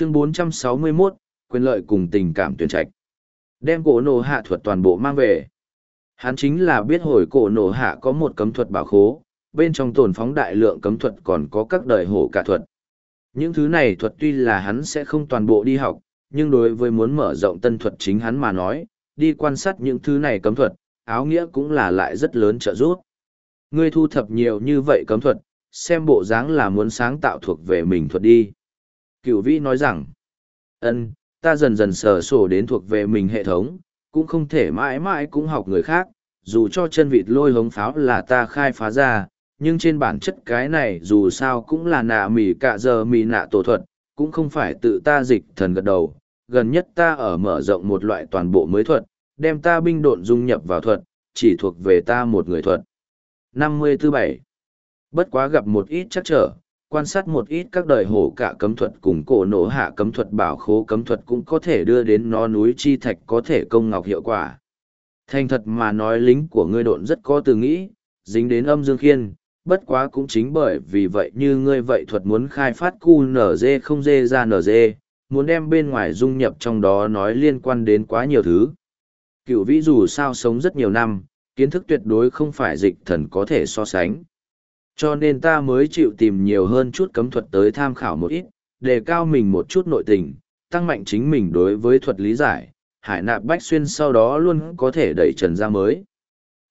chương 461, quyền lợi cùng tình cảm tuyển trạch. Đem cổ nổ hạ thuật toàn bộ mang về. Hắn chính là biết hồi cổ nổ hạ có một cấm thuật bảo khố, bên trong tồn phóng đại lượng cấm thuật còn có các đời hổ cả thuật. Những thứ này thuật tuy là hắn sẽ không toàn bộ đi học, nhưng đối với muốn mở rộng tân thuật chính hắn mà nói, đi quan sát những thứ này cấm thuật, áo nghĩa cũng là lại rất lớn trợ giúp. Ngươi thu thập nhiều như vậy cấm thuật, xem bộ dáng là muốn sáng tạo thuộc về mình thuật đi. Cửu vĩ nói rằng, ân, ta dần dần sở sổ đến thuộc về mình hệ thống, cũng không thể mãi mãi cũng học người khác, dù cho chân vịt lôi hống pháo là ta khai phá ra, nhưng trên bản chất cái này dù sao cũng là nạ mỉ cạ giờ mỉ nạ tổ thuật, cũng không phải tự ta dịch thần gật đầu. Gần nhất ta ở mở rộng một loại toàn bộ mới thuật, đem ta binh độn dung nhập vào thuật, chỉ thuộc về ta một người thuật. 54-7 Bất quá gặp một ít chắc trở, quan sát một ít các đời hổ cả cấm thuật cùng cổ nổ hạ cấm thuật bảo khố cấm thuật cũng có thể đưa đến nó núi chi thạch có thể công ngọc hiệu quả. Thành thật mà nói lính của ngươi độn rất có từ nghĩ, dính đến âm dương khiên, bất quá cũng chính bởi vì vậy như ngươi vậy thuật muốn khai phát cu nở dê không dê ra nở dê, muốn đem bên ngoài dung nhập trong đó nói liên quan đến quá nhiều thứ. Cựu vĩ dù sao sống rất nhiều năm, kiến thức tuyệt đối không phải dịch thần có thể so sánh. Cho nên ta mới chịu tìm nhiều hơn chút cấm thuật tới tham khảo một ít, đề cao mình một chút nội tình, tăng mạnh chính mình đối với thuật lý giải, hải nạp bách xuyên sau đó luôn có thể đẩy trần ra mới.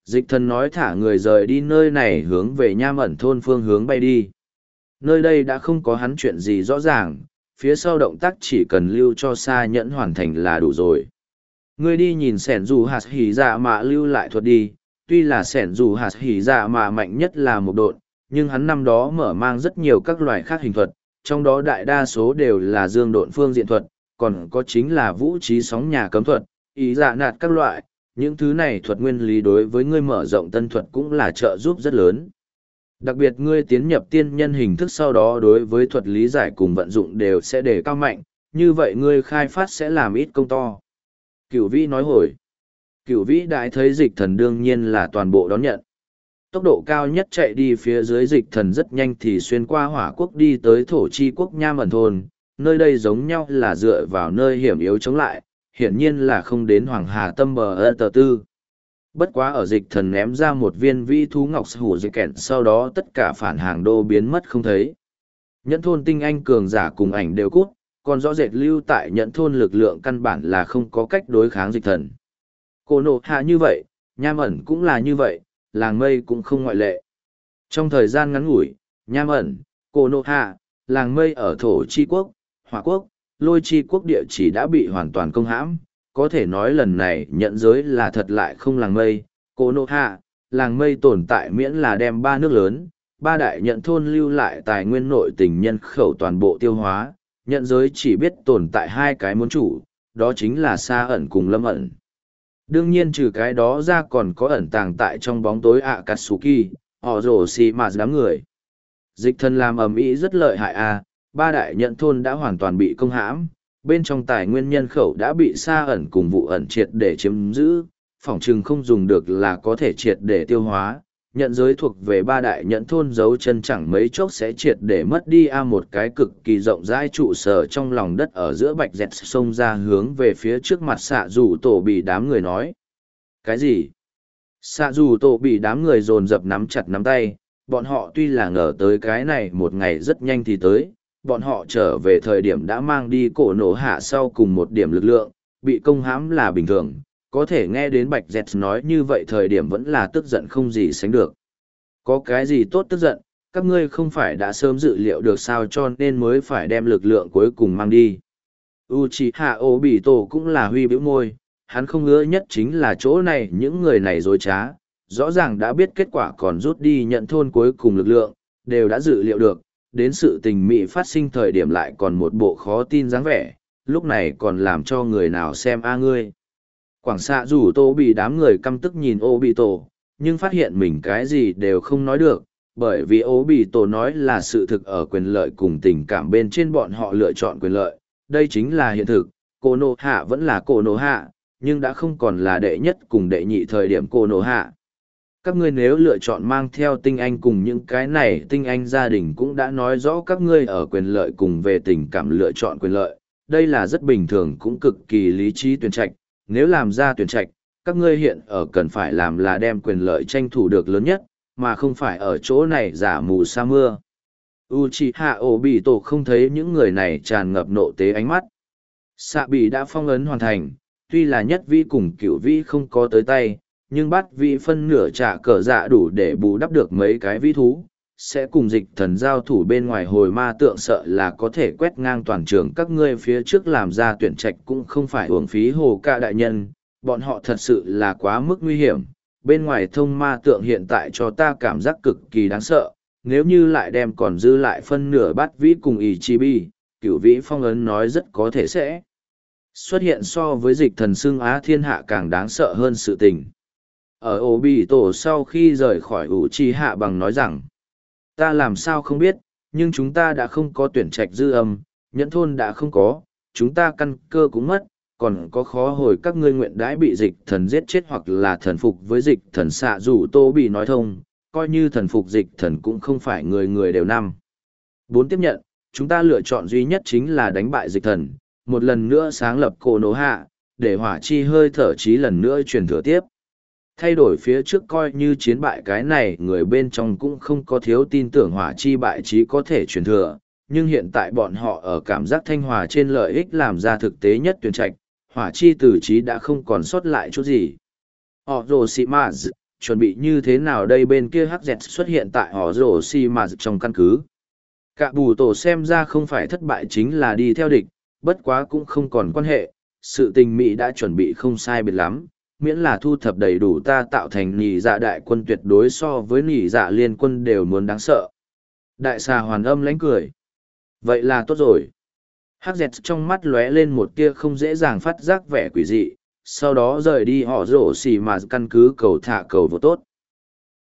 Dịch thần nói thả người rời đi nơi này hướng về nham ẩn thôn phương hướng bay đi. Nơi đây đã không có hắn chuyện gì rõ ràng, phía sau động tác chỉ cần lưu cho xa nhẫn hoàn thành là đủ rồi. Ngươi đi nhìn sẻn dù hạt hỉ dạ mà lưu lại thuật đi, tuy là sẻn dù hạt hỉ dạ mà mạnh nhất là một độn, nhưng hắn năm đó mở mang rất nhiều các loài khác hình thuật, trong đó đại đa số đều là dương độn phương diện thuật, còn có chính là vũ trí sóng nhà cấm thuật, ý dạ nạt các loại, những thứ này thuật nguyên lý đối với ngươi mở rộng tân thuật cũng là trợ giúp rất lớn. Đặc biệt ngươi tiến nhập tiên nhân hình thức sau đó đối với thuật lý giải cùng vận dụng đều sẽ đề cao mạnh, như vậy ngươi khai phát sẽ làm ít công to. Cửu vĩ nói hồi. Cửu vĩ đại thấy dịch thần đương nhiên là toàn bộ đón nhận. Tốc độ cao nhất chạy đi phía dưới dịch thần rất nhanh thì xuyên qua hỏa quốc đi tới thổ chi quốc nham ẩn thôn, nơi đây giống nhau là dựa vào nơi hiểm yếu chống lại, hiển nhiên là không đến hoàng hà tâm bờ ơ tờ tư. Bất quá ở dịch thần ném ra một viên vi thú ngọc hủ dây kẹn sau đó tất cả phản hàng đô biến mất không thấy. Nhẫn thôn tinh anh cường giả cùng ảnh đều cút, còn rõ rệt lưu tại nhẫn thôn lực lượng căn bản là không có cách đối kháng dịch thần. Cô nộ hạ như vậy, nham ẩn cũng là như vậy, làng mây cũng không ngoại lệ. Trong thời gian ngắn ngủi, nham ẩn, cô nộ hạ, làng mây ở thổ chi quốc, hỏa quốc, lôi chi quốc địa chỉ đã bị hoàn toàn công hãm, có thể nói lần này nhận giới là thật lại không làng mây, cô nộ hạ, làng mây tồn tại miễn là đem ba nước lớn, ba đại nhận thôn lưu lại tài nguyên nội tình nhân khẩu toàn bộ tiêu hóa, nhận giới chỉ biết tồn tại hai cái muốn chủ, đó chính là xa ẩn cùng lâm ẩn. Đương nhiên trừ cái đó ra còn có ẩn tàng tại trong bóng tối ạ Katsuki, họ rổ xì mà đám người. Dịch thần làm ầm ĩ rất lợi hại a ba đại nhận thôn đã hoàn toàn bị công hãm, bên trong tài nguyên nhân khẩu đã bị xa ẩn cùng vụ ẩn triệt để chiếm giữ, phỏng chừng không dùng được là có thể triệt để tiêu hóa. Nhận giới thuộc về ba đại nhận thôn dấu chân chẳng mấy chốc sẽ triệt để mất đi a một cái cực kỳ rộng rãi trụ sở trong lòng đất ở giữa bạch dẹt sông ra hướng về phía trước mặt xạ dù tổ bị đám người nói. Cái gì? Xạ dù tổ bị đám người dồn dập nắm chặt nắm tay, bọn họ tuy là ngờ tới cái này một ngày rất nhanh thì tới, bọn họ trở về thời điểm đã mang đi cổ nổ hạ sau cùng một điểm lực lượng, bị công hãm là bình thường, có thể nghe đến Bạch Dẹt nói như vậy thời điểm vẫn là tức giận không gì sánh được. Có cái gì tốt tức giận, các ngươi không phải đã sớm dự liệu được sao cho nên mới phải đem lực lượng cuối cùng mang đi. Uchiha Obito cũng là huy biểu môi, hắn không ngứa nhất chính là chỗ này những người này dối trá, rõ ràng đã biết kết quả còn rút đi nhận thôn cuối cùng lực lượng, đều đã dự liệu được, đến sự tình mị phát sinh thời điểm lại còn một bộ khó tin dáng vẻ, lúc này còn làm cho người nào xem a ngươi. Quảng xạ rủ tô bị đám người căm tức nhìn ô bị tổ, nhưng phát hiện mình cái gì đều không nói được, bởi vì ô bị tổ nói là sự thực ở quyền lợi cùng tình cảm bên trên bọn họ lựa chọn quyền lợi, đây chính là hiện thực, cô nô hạ vẫn là cô nô hạ, nhưng đã không còn là đệ nhất cùng đệ nhị thời điểm cô nô hạ. Các ngươi nếu lựa chọn mang theo tinh anh cùng những cái này tinh anh gia đình cũng đã nói rõ các ngươi ở quyền lợi cùng về tình cảm lựa chọn quyền lợi. Đây là rất bình thường cũng cực kỳ lý trí tuyển trạch nếu làm ra tuyển trạch, các ngươi hiện ở cần phải làm là đem quyền lợi tranh thủ được lớn nhất, mà không phải ở chỗ này giả mù sa mưa. Uchiha Obito tổ không thấy những người này tràn ngập nộ tế ánh mắt. Sạ bị đã phong ấn hoàn thành, tuy là nhất vi cùng cửu vi không có tới tay, nhưng bắt vị phân nửa trả cờ dạ đủ để bù đắp được mấy cái vi thú sẽ cùng dịch thần giao thủ bên ngoài hồi ma tượng sợ là có thể quét ngang toàn trường. Các ngươi phía trước làm ra tuyển trạch cũng không phải uổng phí hồ ca đại nhân. Bọn họ thật sự là quá mức nguy hiểm. Bên ngoài thông ma tượng hiện tại cho ta cảm giác cực kỳ đáng sợ. Nếu như lại đem còn dư lại phân nửa bát vĩ cùng ý chi bi cựu vĩ phong ấn nói rất có thể sẽ xuất hiện so với dịch thần xưng á thiên hạ càng đáng sợ hơn sự tình. Ở ổ bị tổ sau khi rời khỏi ủ chi hạ bằng nói rằng ta làm sao không biết, nhưng chúng ta đã không có tuyển trạch dư âm, nhẫn thôn đã không có, chúng ta căn cơ cũng mất, còn có khó hồi các ngươi nguyện đãi bị dịch thần giết chết hoặc là thần phục với dịch thần xạ dù tô bị nói thông, coi như thần phục dịch thần cũng không phải người người đều năm bốn tiếp nhận, chúng ta lựa chọn duy nhất chính là đánh bại dịch thần, một lần nữa sáng lập cổ nổ hạ, để hỏa chi hơi thở trí lần nữa truyền thừa tiếp thay đổi phía trước coi như chiến bại cái này, người bên trong cũng không có thiếu tin tưởng hỏa chi bại trí có thể truyền thừa, nhưng hiện tại bọn họ ở cảm giác thanh hòa trên lợi ích làm ra thực tế nhất tuyển trạch, hỏa chi tử trí đã không còn sót lại chút gì. Họ rồ xị mà chuẩn bị như thế nào đây bên kia hắc dẹt xuất hiện tại họ rồ xị mà trong căn cứ? Cả bù tổ xem ra không phải thất bại chính là đi theo địch, bất quá cũng không còn quan hệ, sự tình mỹ đã chuẩn bị không sai biệt lắm miễn là thu thập đầy đủ ta tạo thành nỉ dạ đại quân tuyệt đối so với nỉ dạ liên quân đều muốn đáng sợ. Đại xà hoàn âm lánh cười. Vậy là tốt rồi. Hắc dẹt trong mắt lóe lên một tia không dễ dàng phát giác vẻ quỷ dị, sau đó rời đi họ rổ xì mà căn cứ cầu thả cầu vô tốt.